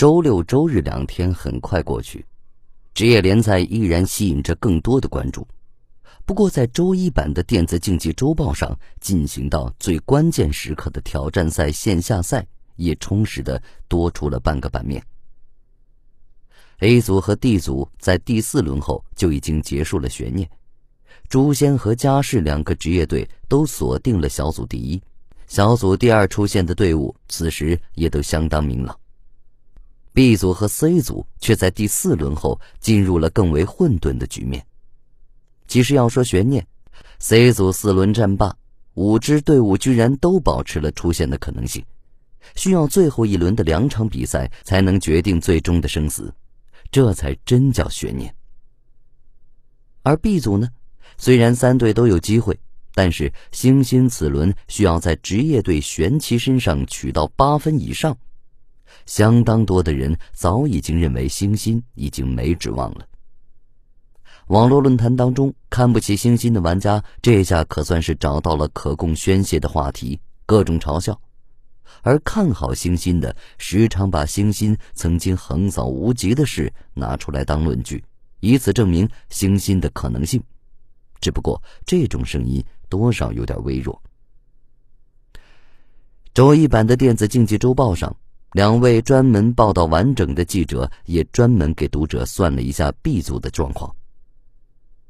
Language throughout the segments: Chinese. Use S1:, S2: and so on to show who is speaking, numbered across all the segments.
S1: 周六、周日两天很快过去，职业联赛依然吸引着更多的关注。不过，在周一版的电子竞技周报上进行到最关键时刻的挑战赛线下赛，也充实的多出了半个版面。A 组和 D 组在第四轮后就已经结束了悬念，诛仙和嘉世两个职业队都锁定了小组第一，小组第二出现的队伍此时也都相当明朗。B 组和 C 组却在第四轮后进入了更为混沌的局面。其实要说悬念，C 组四轮战罢，五支队伍居然都保持了出现的可能性，需要最后一轮的两场比赛才能决定最终的生死，这才真叫悬念。而 B 组呢，虽然三队都有机会，但是星星此轮需要在职业队玄奇身上取到八分以上。相当多的人早已经认为星星已经没指望了。网络论坛当中，看不起星星的玩家这下可算是找到了可供宣泄的话题，各种嘲笑；而看好星星的，时常把星星曾经横扫无极的事拿出来当论据，以此证明星星的可能性。只不过这种声音多少有点微弱。周一版的电子竞技周报上。两位专门报道完整的记者也专门给读者算了一下 B 组的状况。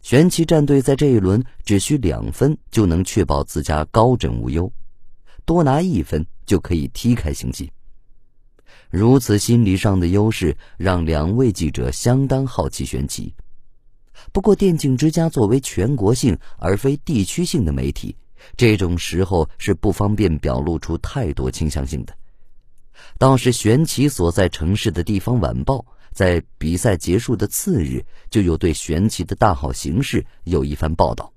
S1: 玄奇战队在这一轮只需两分就能确保自家高枕无忧，多拿一分就可以踢开星星。如此心理上的优势让两位记者相当好奇玄奇。不过，电竞之家作为全国性而非地区性的媒体，这种时候是不方便表露出太多倾向性的。倒是玄奇所在城市的地方晚报，在比赛结束的次日，就有对玄奇的大好形势有一番报道，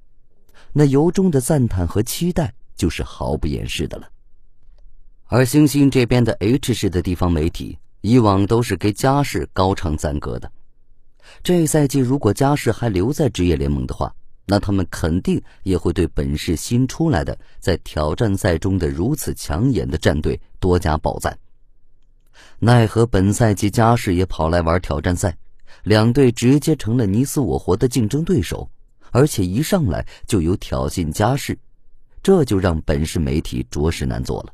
S1: 那由衷的赞叹和期待就是毫不掩饰的了。而星星这边的 H 市的地方媒体，以往都是给嘉世高唱赞歌的。这赛季如果嘉世还留在职业联盟的话，那他们肯定也会对本市新出来的在挑战赛中的如此抢眼的战队多加褒赞。奈何本赛季嘉世也跑来玩挑战赛，两队直接成了你死我活的竞争对手，而且一上来就有挑衅嘉世，这就让本市媒体着实难做了。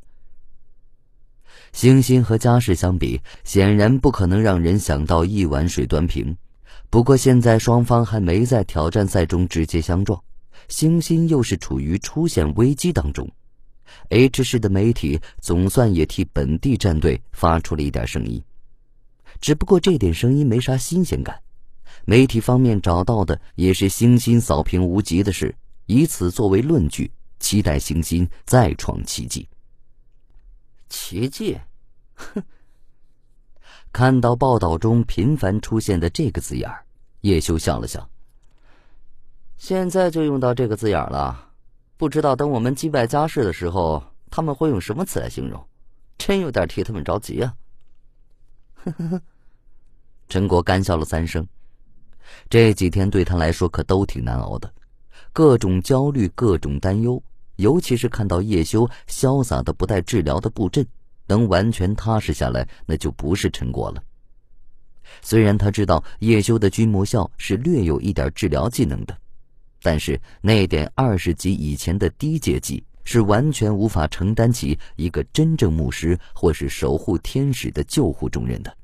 S1: 星星和嘉世相比，显然不可能让人想到一碗水端平。不过现在双方还没在挑战赛中直接相撞，星星又是处于出现危机当中。H 市的媒体总算也替本地战队发出了一点声音，只不过这点声音没啥新鲜感。媒体方面找到的也是星星扫平无极的事，以此作为论据，期待星星再创奇迹。奇迹？哼！看到报道中频繁出现的这个字眼叶修笑了笑。现在就用到这个字眼了。不知道等我们击败嘉世的时候，他们会用什么词来形容？真有点替他们着急啊！呵呵呵，陈国干笑了三声。这几天对他来说可都挺难熬的，各种焦虑，各种担忧，尤其是看到叶修潇洒的不带治疗的布阵，能完全踏实下来，那就不是陈国了。虽然他知道叶修的君魔笑是略有一点治疗技能的。但是那点二十级以前的低阶级是完全无法承担起一个真正牧师或是守护天使的救护重任的。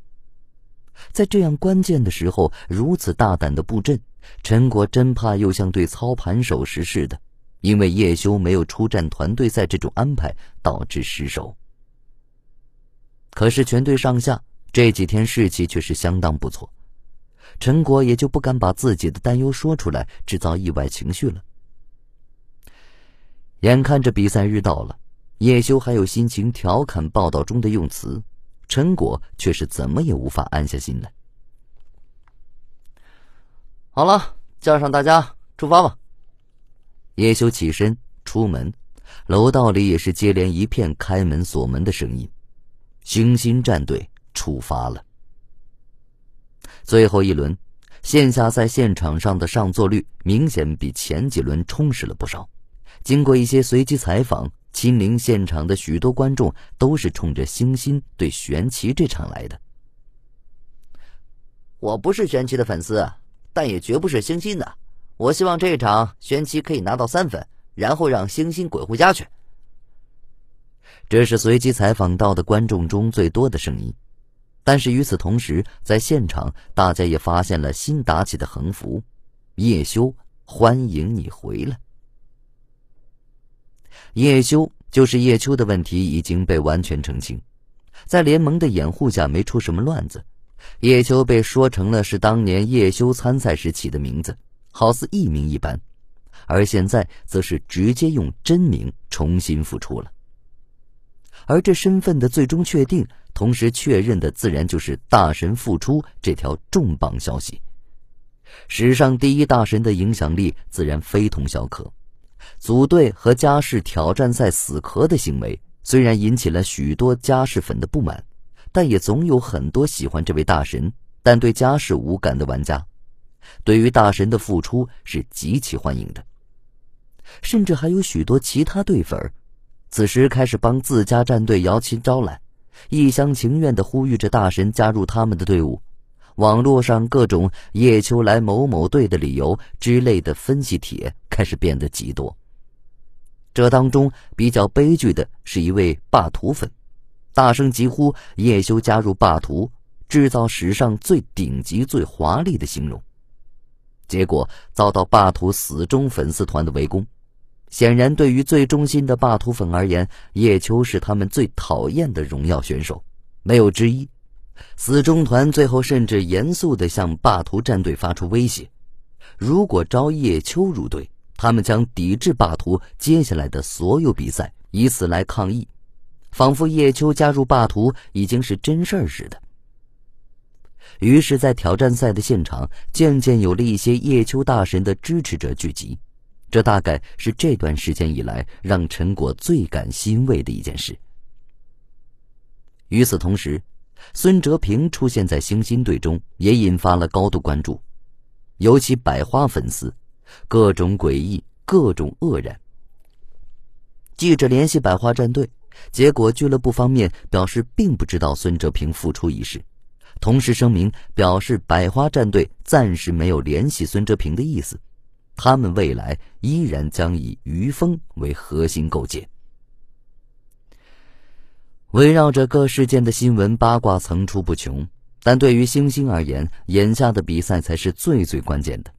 S1: 在这样关键的时候，如此大胆的布阵，陈国真怕又像对操盘手时似的，因为叶修没有出战团队赛这种安排导致失手。可是全队上下这几天士气却是相当不错。陈果也就不敢把自己的担忧说出来，制造意外情绪了。眼看着比赛日到了，叶修还有心情调侃报道中的用词，陈果却是怎么也无法安下心来。好了，叫上大家出发吧。叶修起身出门，楼道里也是接连一片开门锁门的声音。星星战队出发了。最后一轮，线下赛现场上的上座率明显比前几轮充实了不少。经过一些随机采访，亲临现场的许多观众都是冲着星星对玄奇这场来的。
S2: 我不是玄奇的粉丝，但也绝不是星星的。我希望这场玄奇可以拿到三分，然后让星星滚回家去。
S1: 这是随机采访到的观众中最多的声音，但是与此同时，在现场大家也发现了新打起的横幅：“叶修，欢迎你回来。”叶修就是叶秋的问题已经被完全澄清，在联盟的掩护下没出什么乱子，叶秋被说成了是当年叶修参赛时起的名字，好似艺名一般，而现在则是直接用真名重新复出了。而这身份的最终确定，同时确认的自然就是大神复出这条重磅消息。史上第一大神的影响力自然非同小可。组队和家世挑战赛死磕的行为，虽然引起了许多家世粉的不满，但也总有很多喜欢这位大神但对家世无感的玩家，对于大神的付出是极其欢迎的。甚至还有许多其他队粉，此时开始帮自家战队摇旗招揽，一厢情愿地呼吁着大神加入他们的队伍。网络上各种叶秋来某某队的理由之类的分析帖开始变得极多。这当中比较悲剧的是一位霸图粉，大声疾呼叶修加入霸图，制造史上最顶级、最华丽的形容。结果遭到霸图死忠粉丝团的围攻。显然，对于最忠心的霸图粉而言，叶秋是他们最讨厌的荣耀选手，没有之一。死忠团最后甚至严肃地向霸图战队发出威胁：如果招叶秋入队，他们将抵制霸图接下来的所有比赛，以此来抗议。仿佛叶秋加入霸图已经是真事儿似的。于是，在挑战赛的现场，渐渐有了一些叶秋大神的支持者聚集。这大概是这段时间以来让陈果最感欣慰的一件事。与此同时，孙哲平出现在星星队中，也引发了高度关注，尤其百花粉丝，各种诡异，各种愕然。记者联系百花战队，结果俱乐部方面表示并不知道孙哲平复出一事，同时声明表示百花战队暂时没有联系孙哲平的意思，他们未来依然将以于峰为核心构建。围绕着各事件的新闻八卦层出不穷，但对于星星而言，眼下的比赛才是最最关键的。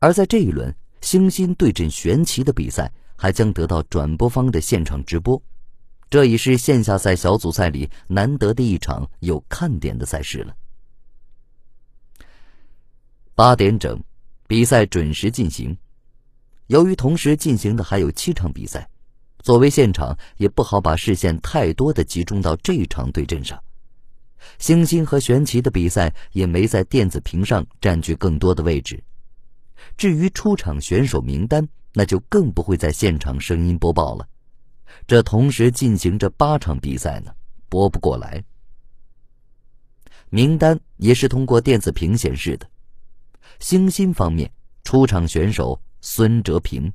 S1: 而在这一轮，星星对阵玄奇的比赛还将得到转播方的现场直播，这已是线下赛小组赛里难得的一场有看点的赛事了。八点整，比赛准时进行。由于同时进行的还有七场比赛。作为现场，也不好把视线太多的集中到这场对阵上。星星和玄奇的比赛也没在电子屏上占据更多的位置。至于出场选手名单，那就更不会在现场声音播报了。这同时进行着八场比赛呢，播不过来。名单也是通过电子屏显示的。星星方面，出场选手孙哲平。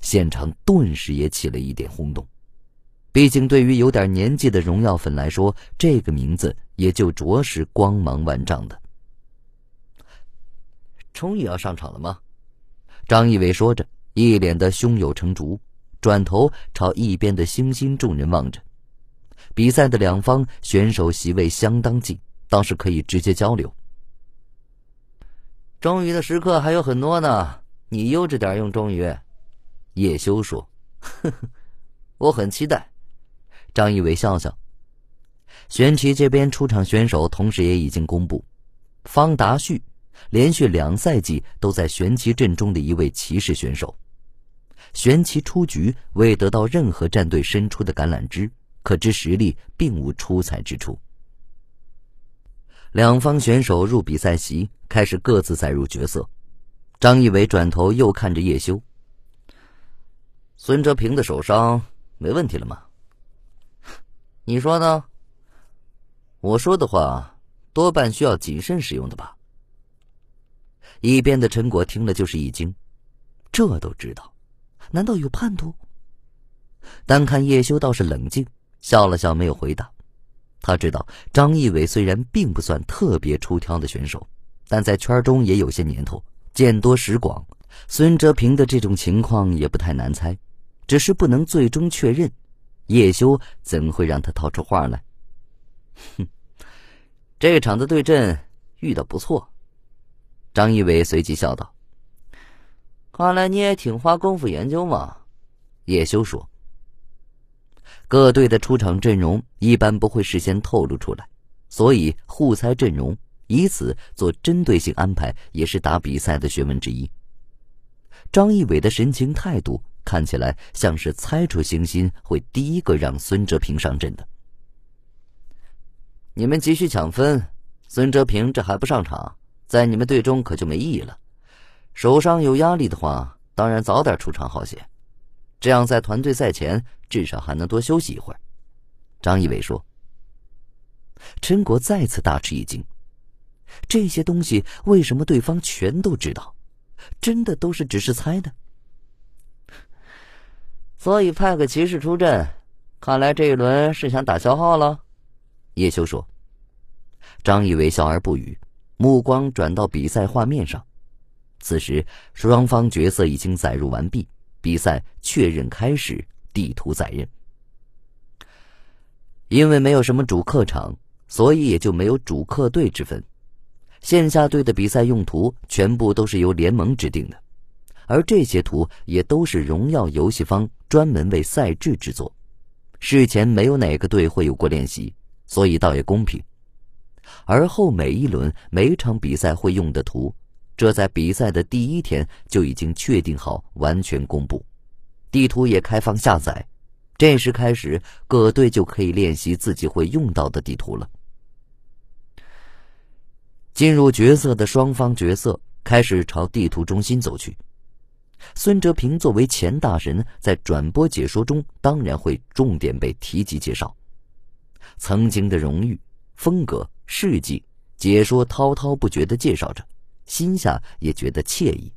S1: 现场顿时也起了一点轰动，毕竟对于有点年纪的荣耀粉来说，这个名字也就着实光芒万丈的。
S2: 终于要上场了吗？
S1: 张一伟说着，一脸的胸有成竹，转头朝一边的星星众人望着。比赛的两方选手席位相当近，倒是可以直接交流。
S2: 终于的时刻还有很多呢，你悠着点用终于。
S1: 叶修说：“
S2: 呵呵，我很期待。”
S1: 张一伟笑笑。玄奇这边出场选手同时也已经公布，方达旭，连续两赛季都在玄奇阵中的一位骑士选手。玄奇出局未得到任何战队伸出的橄榄枝，可知实力并无出彩之处。两方选手入比赛席，开始各自载入角色。张一伟转头又看着叶修。
S2: 孙哲平的手伤没问题了吗？你说呢？
S1: 我说的话多半需要谨慎使用的吧。一边的陈果听了就是一惊，这都知道，难道有叛徒？单看叶修倒是冷静，笑了笑没有回答。他知道张一伟虽然并不算特别出挑的选手，但在圈中也有些年头，见多识广。孙哲平的这种情况也不太难猜，只是不能最终确认。叶修怎会让他套出话来？
S2: 哼，这场的对阵遇到不错。张一伟随即笑道：“看来你也挺花功夫研究嘛。”
S1: 叶修说：“各队的出场阵容一般不会事先透露出来，所以互猜阵容，以此做针对性安排，也是打比赛的学问之一。”张一伟的神情态度看起来像是猜出星星会第一个让孙哲平上阵的。
S2: 你们急需抢分，孙哲平这还不上场，在你们队中可就没意义了。手上有压力的话，当然早点出场好些，这样在团队赛前至少还能多休息一会儿。
S1: 张一伟说。陈果再次大吃一惊，这些东西为什么对方全都知道？真的都是只是猜的，
S2: 所以派个骑士出阵，看来这一轮是想打消耗了。
S1: 叶修说。张以为笑而不语，目光转到比赛画面上。此时双方角色已经载入完毕，比赛确认开始，地图载认。因为没有什么主客场，所以也就没有主客队之分。线下队的比赛用途全部都是由联盟制定的，而这些图也都是荣耀游戏方专门为赛制制作，事前没有哪个队会有过练习，所以倒也公平。而后每一轮每场比赛会用的图，这在比赛的第一天就已经确定好，完全公布，地图也开放下载，这时开始各队就可以练习自己会用到的地图了。进入角色的双方角色开始朝地图中心走去。孙哲平作为前大神，在转播解说中当然会重点被提及介绍。曾经的荣誉、风格、事迹，解说滔滔不绝的介绍着，心下也觉得惬意。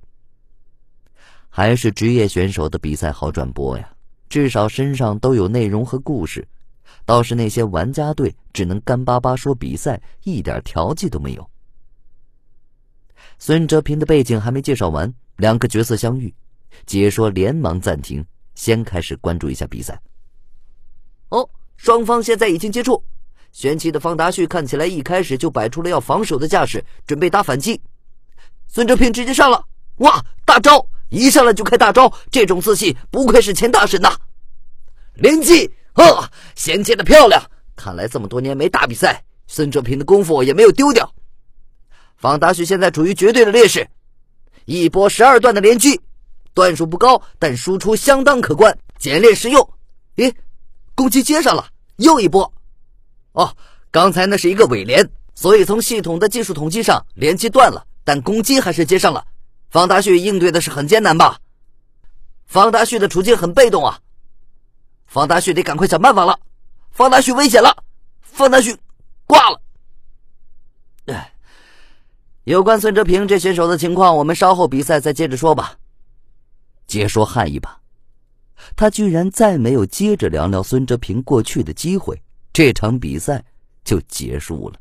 S1: 还是职业选手的比赛好转播呀，至少身上都有内容和故事。倒是那些玩家队只能干巴巴说比赛，一点调剂都没有。孙哲平的背景还没介绍完，两个角色相遇，解说连忙暂停，先开始关注一下比赛。
S2: 哦，双方现在已经接触，玄奇的方达旭看起来一开始就摆出了要防守的架势，准备打反击。孙哲平直接上了，哇，大招！一上来就开大招，这种自信不愧是前大神呐！连击，啊，衔接的漂亮！看来这么多年没打比赛，孙哲平的功夫也没有丢掉。方达旭现在处于绝对的劣势，一波十二段的连击，段数不高，但输出相当可观，简练实用。咦，攻击接上了，又一波。哦，刚才那是一个尾连，所以从系统的技术统计上，连击断了，但攻击还是接上了。方达旭应对的是很艰难吧？方达旭的处境很被动啊，方达旭得赶快想办法了。方达旭危险了，方达旭挂了。哎。有关孙哲平这选手的情况，我们稍后比赛再接着说吧。
S1: 解说汗一把，他居然再没有接着聊聊孙哲平过去的机会，这场比赛就结束了。